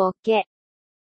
ボケ。